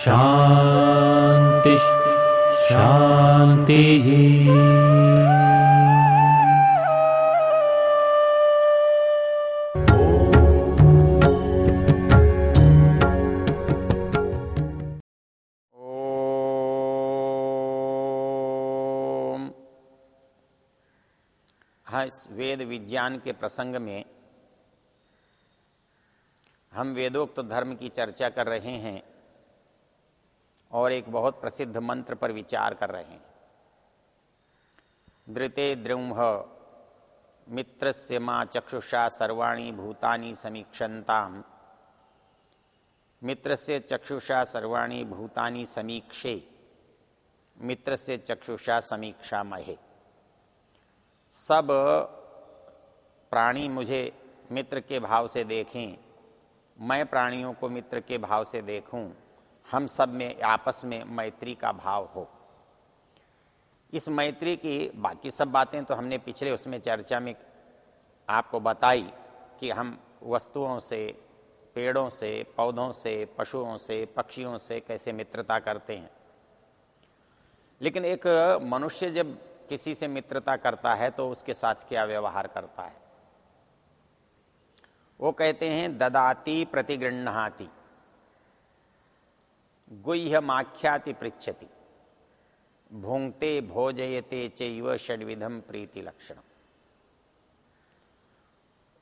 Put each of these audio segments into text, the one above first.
शान्तिः शान्तिः ओम। हाँ इस वेद विज्ञान के प्रसंग में हम वेदोक्त धर्म की चर्चा कर रहे हैं और एक बहुत प्रसिद्ध मंत्र पर विचार कर रहे हैं। धृते द्रुम्ह से माँ चक्षुषा सर्वाणी भूतानि मित्र से चक्षुषा सर्वाणी भूतानी समीक्षे। मित्र से चक्षुषा समीक्षा महे सब प्राणी मुझे मित्र के भाव से देखें। मैं प्राणियों को मित्र के भाव से देखूँ, हम सब में, आपस में मैत्री का भाव हो। इस मैत्री की बाकी सब बातें तो हमने पिछले उसमें चर्चा में आपको बताई कि हम वस्तुओं से, पेड़ों से, पौधों से, पशुओं से, पक्षियों से कैसे मित्रता करते हैं। लेकिन एक मनुष्य जब किसी से मित्रता करता है तो उसके साथ क्या व्यवहार करता है? वो कहते हैं ददाती प्रतिगृहती गुह्यमाख्याति पृछति भूंगते भोजयते चैव षडविधम प्रीति लक्षण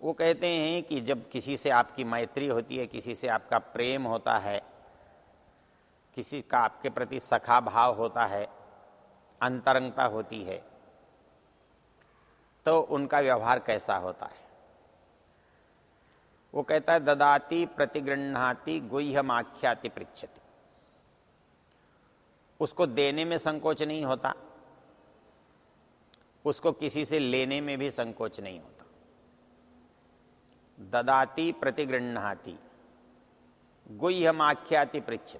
वो कहते हैं कि जब किसी से आपकी मैत्री होती है, किसी से आपका प्रेम होता है, किसी का आपके प्रति सखा भाव होता है, अंतरंगता होती है तो उनका व्यवहार कैसा होता है? वो कहता है, ददाती प्रतिगृहती गुह्यमाख्याति पृछति उसको देने में संकोच नहीं होता, उसको किसी से लेने में भी संकोच नहीं होता। ददाती प्रतिगृहती गुह्यमाख्याति पृछति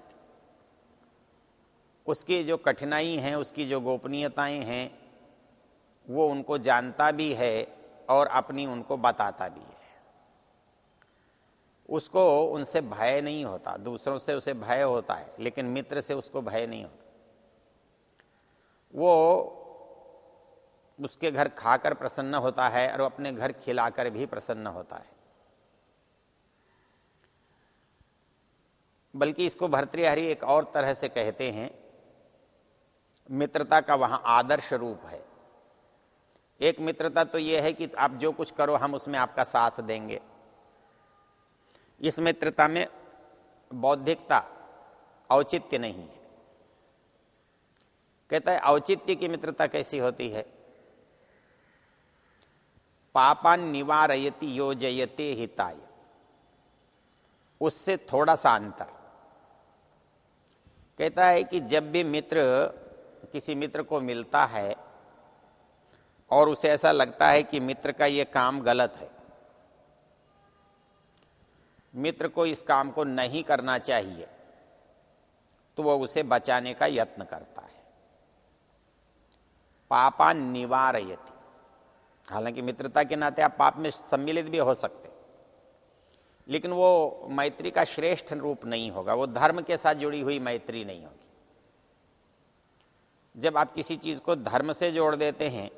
उसकी जो कठिनाई है, उसकी जो गोपनीयताएँ हैं, वो उनको जानता भी है और अपनी उनको बताता भी है। उसको उनसे भय नहीं होता। दूसरों से उसे भय होता है, लेकिन मित्र से उसको भय नहीं होता। वो उसके घर खाकर प्रसन्न होता है और अपने घर खिलाकर भी प्रसन्न होता है। बल्कि इसको भर्तृहरि एक और तरह से कहते हैं, मित्रता का वहाँ आदर्श रूप है। एक मित्रता तो यह है कि आप जो कुछ करो, हम उसमें आपका साथ देंगे। इस मित्रता में बौद्धिकता औचित्य नहीं है। कहता है, औचित्य की मित्रता कैसी होती है? पापान निवारयति योजयते हिताय। उससे थोड़ा सा अंतर। कहता है कि जब भी मित्र, किसी मित्र को मिलता है और उसे ऐसा लगता है कि मित्र का यह काम गलत है मित्र को इस काम को नहीं करना चाहिए तो वह उसे बचाने का यत्न करता है। पापा निवारयति। हालाँकि मित्रता के नाते आप पाप में सम्मिलित भी हो सकते, लेकिन वो मैत्री का श्रेष्ठ रूप नहीं होगा। वो धर्म के साथ जुड़ी हुई मैत्री नहीं होगी। जब आप किसी चीज़ को धर्म से जोड़ देते हैं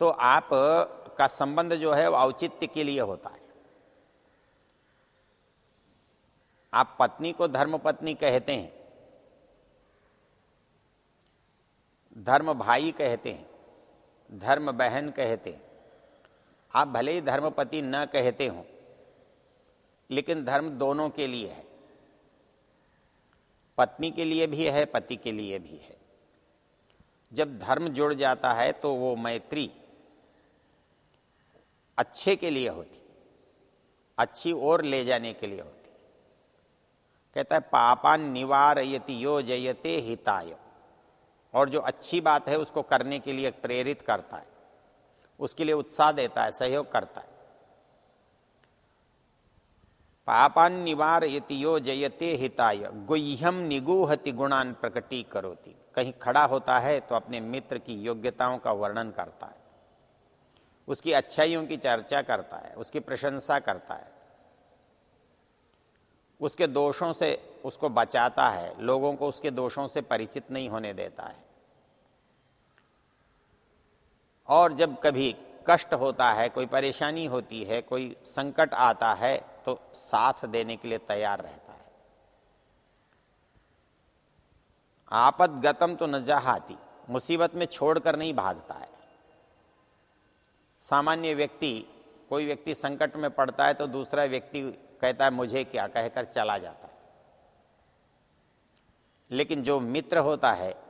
तो आप का संबंध जो है वो औचित्य के लिए होता है। आप पत्नी को धर्म पत्नी कहते हैं, धर्म भाई कहते हैं, धर्म बहन कहते हैं, आप भले ही धर्मपति न कहते हो, लेकिन धर्म दोनों के लिए है। पत्नी के लिए भी है, पति के लिए भी है। जब धर्म जुड़ जाता है तो वो मैत्री अच्छे के लिए होती, अच्छी ओर ले जाने के लिए होती। कहता है पापान निवारयति यो जयते हिताय। और जो अच्छी बात है, उसको करने के लिए प्रेरित करता है। उसके लिए उत्साह देता है, सहयोग करता है। पापान निवार यो जयते हिताय। गुह्यम निगूहति गुणान प्रकटी करोती कहीं खड़ा होता है तो अपने मित्र की योग्यताओं का वर्णन करता है। उसकी अच्छाइयों की चर्चा करता है, उसकी प्रशंसा करता है। उसके दोषों से उसको बचाता है, लोगों को उसके दोषों से परिचित नहीं होने देता है। और जब कभी कष्ट होता है, कोई परेशानी होती है, कोई संकट आता है तो साथ देने के लिए तैयार रहता है। आपद गतम तो न मुसीबत में छोड़कर नहीं भागता है। सामान्य व्यक्ति, कोई व्यक्ति संकट में पड़ता है तो दूसरा व्यक्ति कहता है, मुझे क्या? कहकर चला जाता है। लेकिन जो मित्र होता है,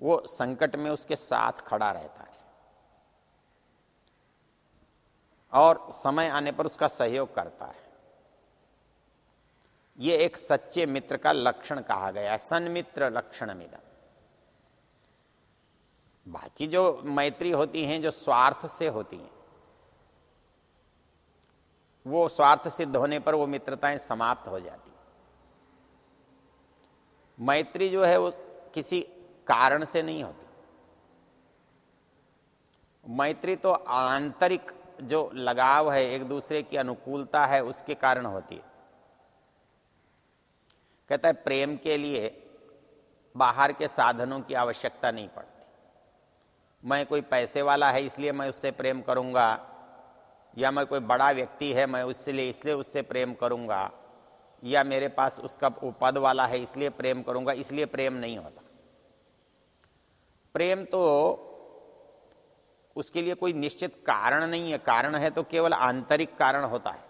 वो संकट में उसके साथ खड़ा रहता है। और समय आने पर उसका सहयोग करता है। ये एक सच्चे मित्र का लक्षण कहा गया है, सन्मित्र लक्षण मिदा बाकी जो मैत्री होती हैं, जो स्वार्थ से होती हैं वो स्वार्थ सिद्ध होने पर वो मित्रताएँ समाप्त हो जाती। मैत्री जो है वो किसी कारण से नहीं होती। मैत्री तो आंतरिक जो लगाव है, एक दूसरे की अनुकूलता है, उसके कारण होती है। कहता है, प्रेम के लिए बाहर के साधनों की आवश्यकता नहीं पड़ती। मैं कोई पैसे वाला है, इसलिए मैं उससे प्रेम करूँगा। या मैं कोई बड़ा व्यक्ति है, मैं उससे इसलिए उससे प्रेम करूँगा, या मेरे पास उसका पद वाला है, इसलिए प्रेम करूँगा, इसलिए प्रेम नहीं होता। प्रेम तो उसके लिए कोई निश्चित कारण नहीं है। कारण है तो केवल आंतरिक कारण होता है।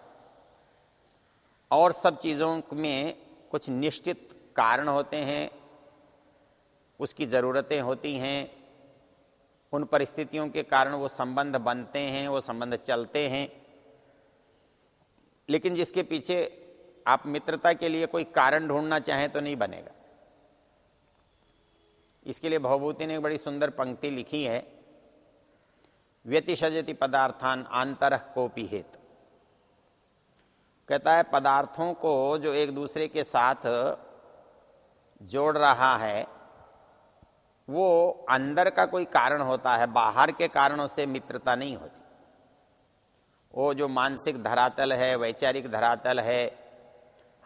और सब चीज़ों में कुछ निश्चित कारण होते हैं, उसकी ज़रूरतें होती हैं उन परिस्थितियों के कारण वो संबंध बनते हैं, वो संबंध चलते हैं। लेकिन जिसके पीछे आप मित्रता के लिए कोई कारण ढूंढना चाहें तो नहीं बनेगा। इसके लिए भवभूति ने एक बड़ी सुंदर पंक्ति लिखी है। व्यतिशजति पदार्थान आंतर कोपी हेत। कहता है, पदार्थों को जो एक दूसरे के साथ जोड़ रहा है वो अंदर का कोई कारण होता है, बाहर के कारणों से मित्रता नहीं होती। वो जो मानसिक धरातल है, वैचारिक धरातल है,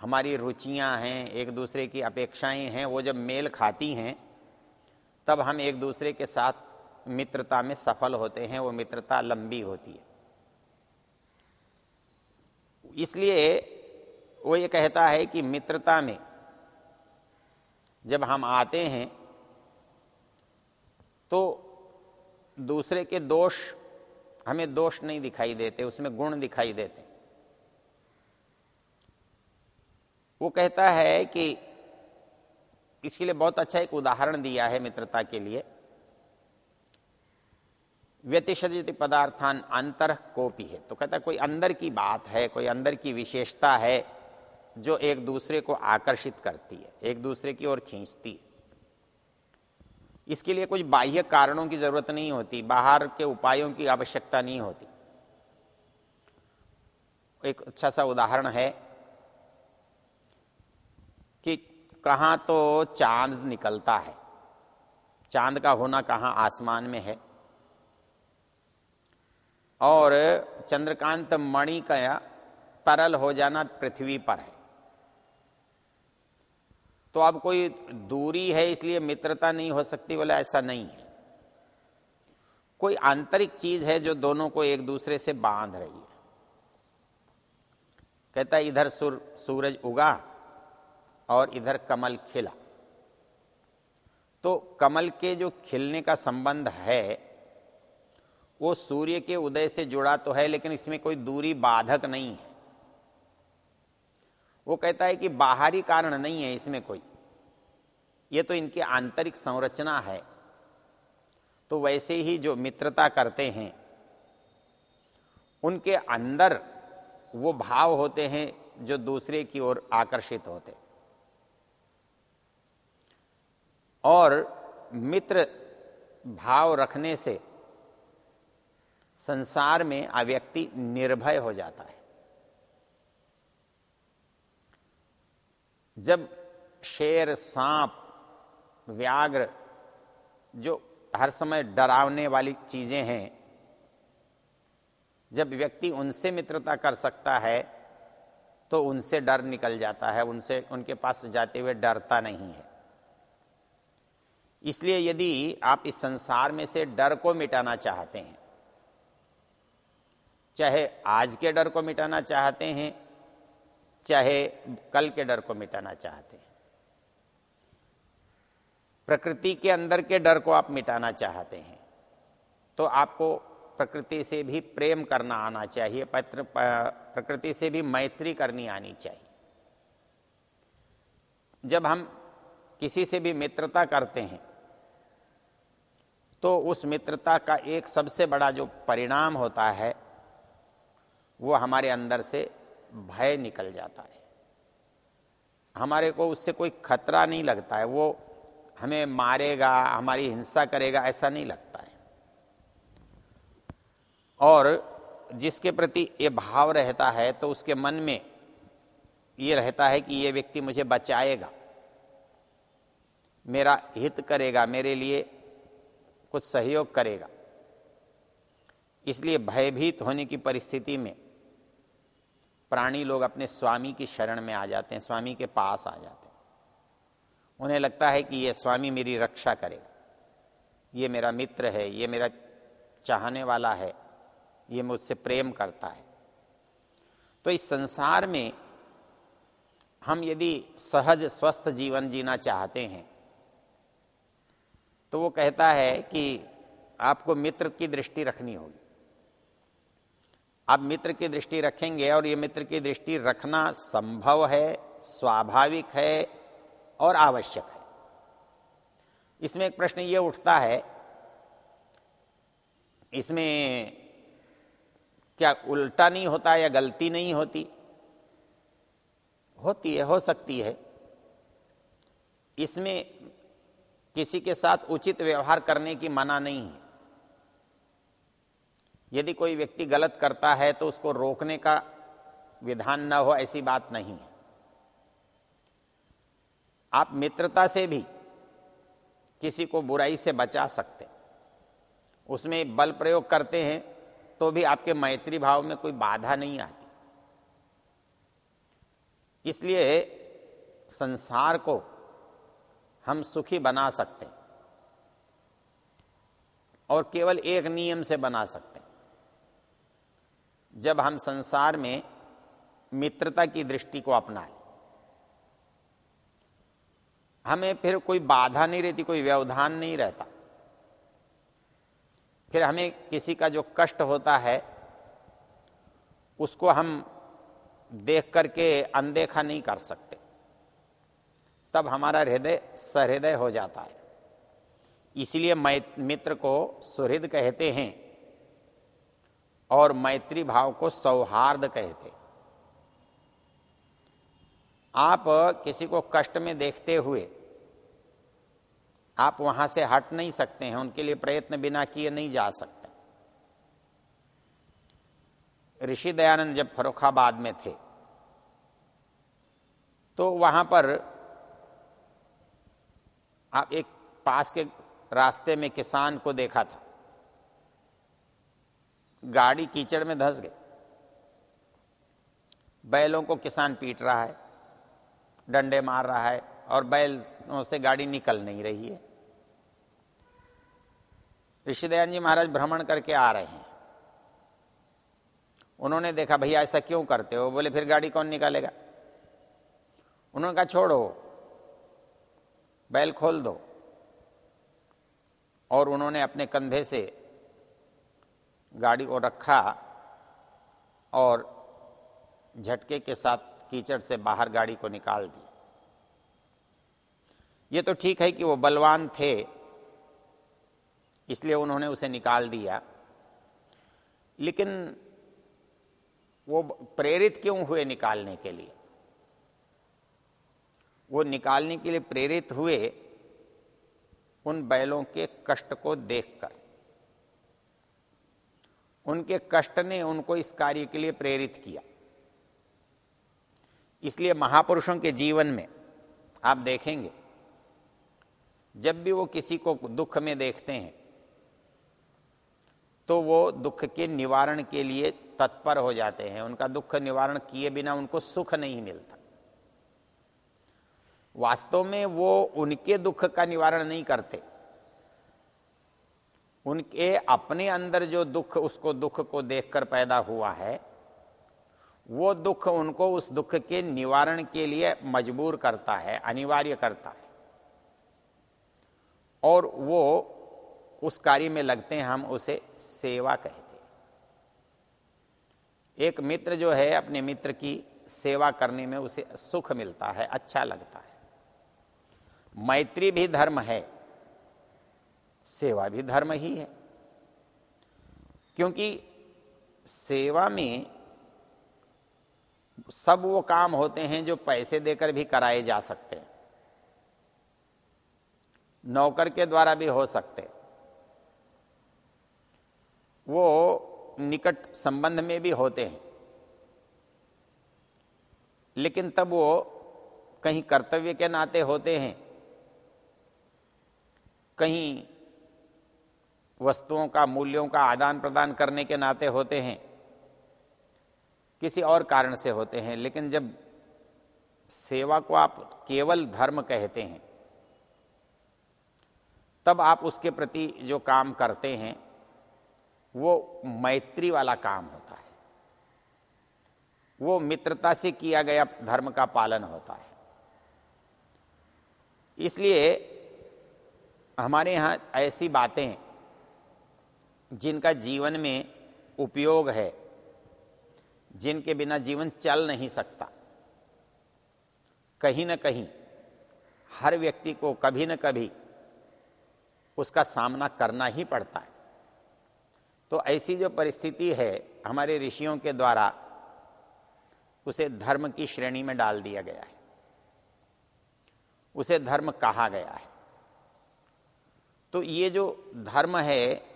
हमारी रुचियाँ हैं, एक दूसरे की अपेक्षाएँ हैं, वो जब मेल खाती हैं, तब हम एक दूसरे के साथ मित्रता में सफल होते हैं, वो मित्रता लंबी होती है। इसलिए वो ये कहता है कि मित्रता में जब हम आते हैं तो दूसरे के दोष हमें दोष नहीं दिखाई देते, उसमें गुण दिखाई देते। वो कहता है कि इसके लिए बहुत अच्छा एक उदाहरण दिया है मित्रता के लिए। व्यतिशति पदार्थान अंतर कोपी है। तो कहता है, कोई अंदर की बात है, कोई अंदर की विशेषता है जो एक दूसरे को आकर्षित करती है, एक दूसरे की ओर खींचती है। इसके लिए कुछ बाह्य कारणों की ज़रूरत नहीं होती, बाहर के उपायों की आवश्यकता नहीं होती। एक अच्छा सा उदाहरण है कि कहाँ तो चाँद निकलता है। चाँद का होना कहाँ आसमान में है। और चंद्रकांत मणि का तरल हो जाना पृथ्वी पर है। तो अब कोई दूरी है इसलिए मित्रता नहीं हो सकती बोले ऐसा नहीं है। कोई आंतरिक चीज़ है जो दोनों को एक दूसरे से बाँध रही है। कहता है इधर सूर, सूरज उगा और इधर कमल खिला। तो कमल के जो खिलने का संबंध है वो सूर्य के उदय से जुड़ा तो है लेकिन इसमें कोई दूरी बाधक नहीं है। वो कहता है कि बाहरी कारण नहीं है इसमें कोई। ये तो इनकी आंतरिक संरचना है। तो वैसे ही जो मित्रता करते हैं, उनके अंदर वो भाव होते हैं जो दूसरे की ओर आकर्षित होते। और मित्र भाव रखने से संसार में आ व्यक्ति निर्भय हो जाता है। जब शेर, सांप, व्याघ्र, जो हर समय डरावने वाली चीज़ें हैं, जब व्यक्ति उनसे मित्रता कर सकता है तो उनसे डर निकल जाता है, उनसे, उनके पास जाते हुए डरता नहीं है। इसलिए यदि आप इस संसार में से डर को मिटाना चाहते हैं, चाहे आज के डर को मिटाना चाहते हैं चाहे कल के डर को मिटाना चाहते हैं। प्रकृति के अंदर के डर को आप मिटाना चाहते हैं। तो आपको प्रकृति से भी प्रेम करना आना चाहिए, पत्र प्रकृति से भी मैत्री करनी आनी चाहिए। जब हम किसी से भी मित्रता करते हैं तो उस मित्रता का एक सबसे बड़ा जो परिणाम होता है, वो हमारे अंदर से भय निकल जाता है। हमारे को उससे कोई खतरा नहीं लगता है। वो हमें मारेगा, हमारी हिंसा करेगा, ऐसा नहीं लगता है। और जिसके प्रति ये भाव रहता है तो उसके मन में ये रहता है कि ये व्यक्ति मुझे बचाएगा। मेरा हित करेगा, मेरे लिए कुछ सहयोग करेगा। इसलिए भयभीत होने की परिस्थिति में प्राणी लोग अपने स्वामी की शरण में आ जाते हैं, स्वामी के पास आ जाते हैं। उन्हें लगता है कि ये स्वामी मेरी रक्षा करेगा। ये मेरा मित्र है, ये मेरा चाहने वाला है, ये मुझसे प्रेम करता है। तो इस संसार में हम यदि सहज, स्वस्थ जीवन जीना चाहते हैं तो वो कहता है कि आपको मित्र की दृष्टि रखनी होगी। आप मित्र की दृष्टि रखेंगे और ये मित्र की दृष्टि रखना संभव है, स्वाभाविक है और आवश्यक है। इसमें एक प्रश्न ये उठता है, इसमें क्या उल्टा नहीं होता या गलती नहीं होती? होती है, हो सकती है। इसमें किसी के साथ उचित व्यवहार करने की मना नहीं है। यदि कोई व्यक्ति गलत करता है तो उसको रोकने का विधान न हो, ऐसी बात नहीं है। आप मित्रता से भी किसी को बुराई से बचा सकते उसमें बल प्रयोग करते हैं तो भी आपके मैत्री भाव में कोई बाधा नहीं आती। इसलिए संसार को हम सुखी बना सकते हैं और केवल एक नियम से बना सकते हैं। जब हम संसार में मित्रता की दृष्टि को अपनाएँ, हमें फिर कोई बाधा नहीं रहती, कोई व्यवधान नहीं रहता। फिर हमें किसी का जो कष्ट होता है, उसको हम देख करके अनदेखा नहीं कर सकते। तब हमारा हृदय सहृदय हो जाता है। इसलिए मित्र को सुहृद कहते हैं। और मैत्री भाव को सौहार्द कहते आप किसी को कष्ट में देखते हुए, आप वहाँ से हट नहीं सकते हैं, उनके लिए प्रयत्न बिना किए नहीं जा सकते। ऋषि दयानंद जब फरुखाबाद में थे तो वहाँ पर आप एक पास के रास्ते में किसान को देखा था। गाड़ी कीचड़ में धंस गई। बैलों को किसान पीट रहा है, डंडे मार रहा है और बैलों से गाड़ी निकल नहीं रही है। ऋषिदयान जी महाराज भ्रमण करके आ रहे हैं। उन्होंने देखा, भैया, ऐसा क्यों करते हो? बोले, फिर गाड़ी कौन निकालेगा? उन्होंने कहा, छोड़ो, बैल खोल दो। और उन्होंने अपने कंधे से गाड़ी को रखा और झटके के साथ कीचड़ से बाहर गाड़ी को निकाल दी ये तो ठीक है कि वो बलवान थे, इसलिए उन्होंने उसे निकाल दिया। लेकिन वो प्रेरित क्यों हुए निकालने के लिए? वो निकालने के लिए प्रेरित हुए उन बैलों के कष्ट को देखकर। उनके कष्ट ने उनको इस कार्य के लिए प्रेरित किया। इसलिए महापुरुषों के जीवन में आप देखेंगे, जब भी वो किसी को दुख में देखते हैं तो वो दुख के निवारण के लिए तत्पर हो जाते हैं। उनका दुख निवारण किए बिना उनको सुख नहीं मिलता। वास्तव में वो उनके दुख का निवारण नहीं करते। उनके अपने अंदर जो दुख, उसको दुख को देखकर पैदा हुआ है, वो दुख उनको उस दुख के निवारण के लिए मजबूर करता है, अनिवार्य करता है। और वो उस कार्य में लगते हैं, हम उसे सेवा कहते हैं। एक मित्र जो है, अपने मित्र की सेवा करने में उसे सुख मिलता है अच्छा लगता है। मैत्री भी धर्म है। सेवा भी धर्म ही है। क्योंकि सेवा में सब वो काम होते हैं जो पैसे देकर भी कराए जा सकते हैं। नौकर के द्वारा भी हो सकते वो निकट संबंध में भी होते हैं। लेकिन तब वो कहीं कर्तव्य के नाते होते हैं। कहीं वस्तुओं का, मूल्यों का आदान प्रदान करने के नाते होते हैं। किसी और कारण से होते हैं, लेकिन जब सेवा को आप केवल धर्म कहते हैं, तब आप उसके प्रति जो काम करते हैं, वो मैत्री वाला काम होता है। वो मित्रता से किया गया धर्म का पालन होता है। इसलिए हमारे यहाँ ऐसी बातें जिनका जीवन में उपयोग है, जिनके बिना जीवन चल नहीं सकता। कहीं ना कहीं हर व्यक्ति को कभी न कभी उसका सामना करना ही पड़ता है। तो ऐसी जो परिस्थिति है हमारे ऋषियों के द्वारा, उसे धर्म की श्रेणी में डाल दिया गया है। उसे धर्म कहा गया है। तो ये जो धर्म है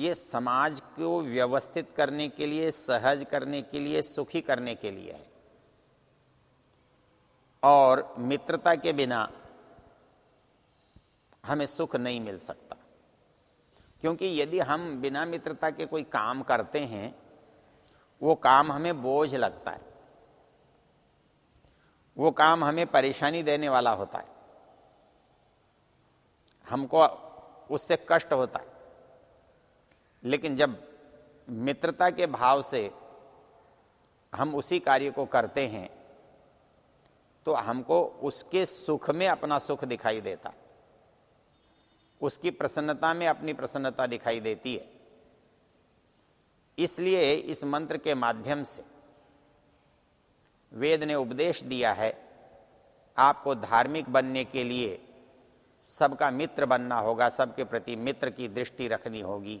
ये समाज को व्यवस्थित करने के लिए, सहज करने के लिए, सुखी करने के लिए है। और मित्रता के बिना हमें सुख नहीं मिल सकता। क्योंकि यदि हम बिना मित्रता के कोई काम करते हैं, वो काम हमें बोझ लगता है। वो काम हमें परेशानी देने वाला होता है। हमको उससे कष्ट होता है। लेकिन जब मित्रता के भाव से हम उसी कार्य को करते हैं तो हमको उसके सुख में अपना सुख दिखाई देता। उसकी प्रसन्नता में अपनी प्रसन्नता दिखाई देती है। इसलिए इस मंत्र के माध्यम से वेद ने उपदेश दिया है, आपको धार्मिक बनने के लिए सबका मित्र बनना होगा, सबके प्रति मित्र की दृष्टि रखनी होगी।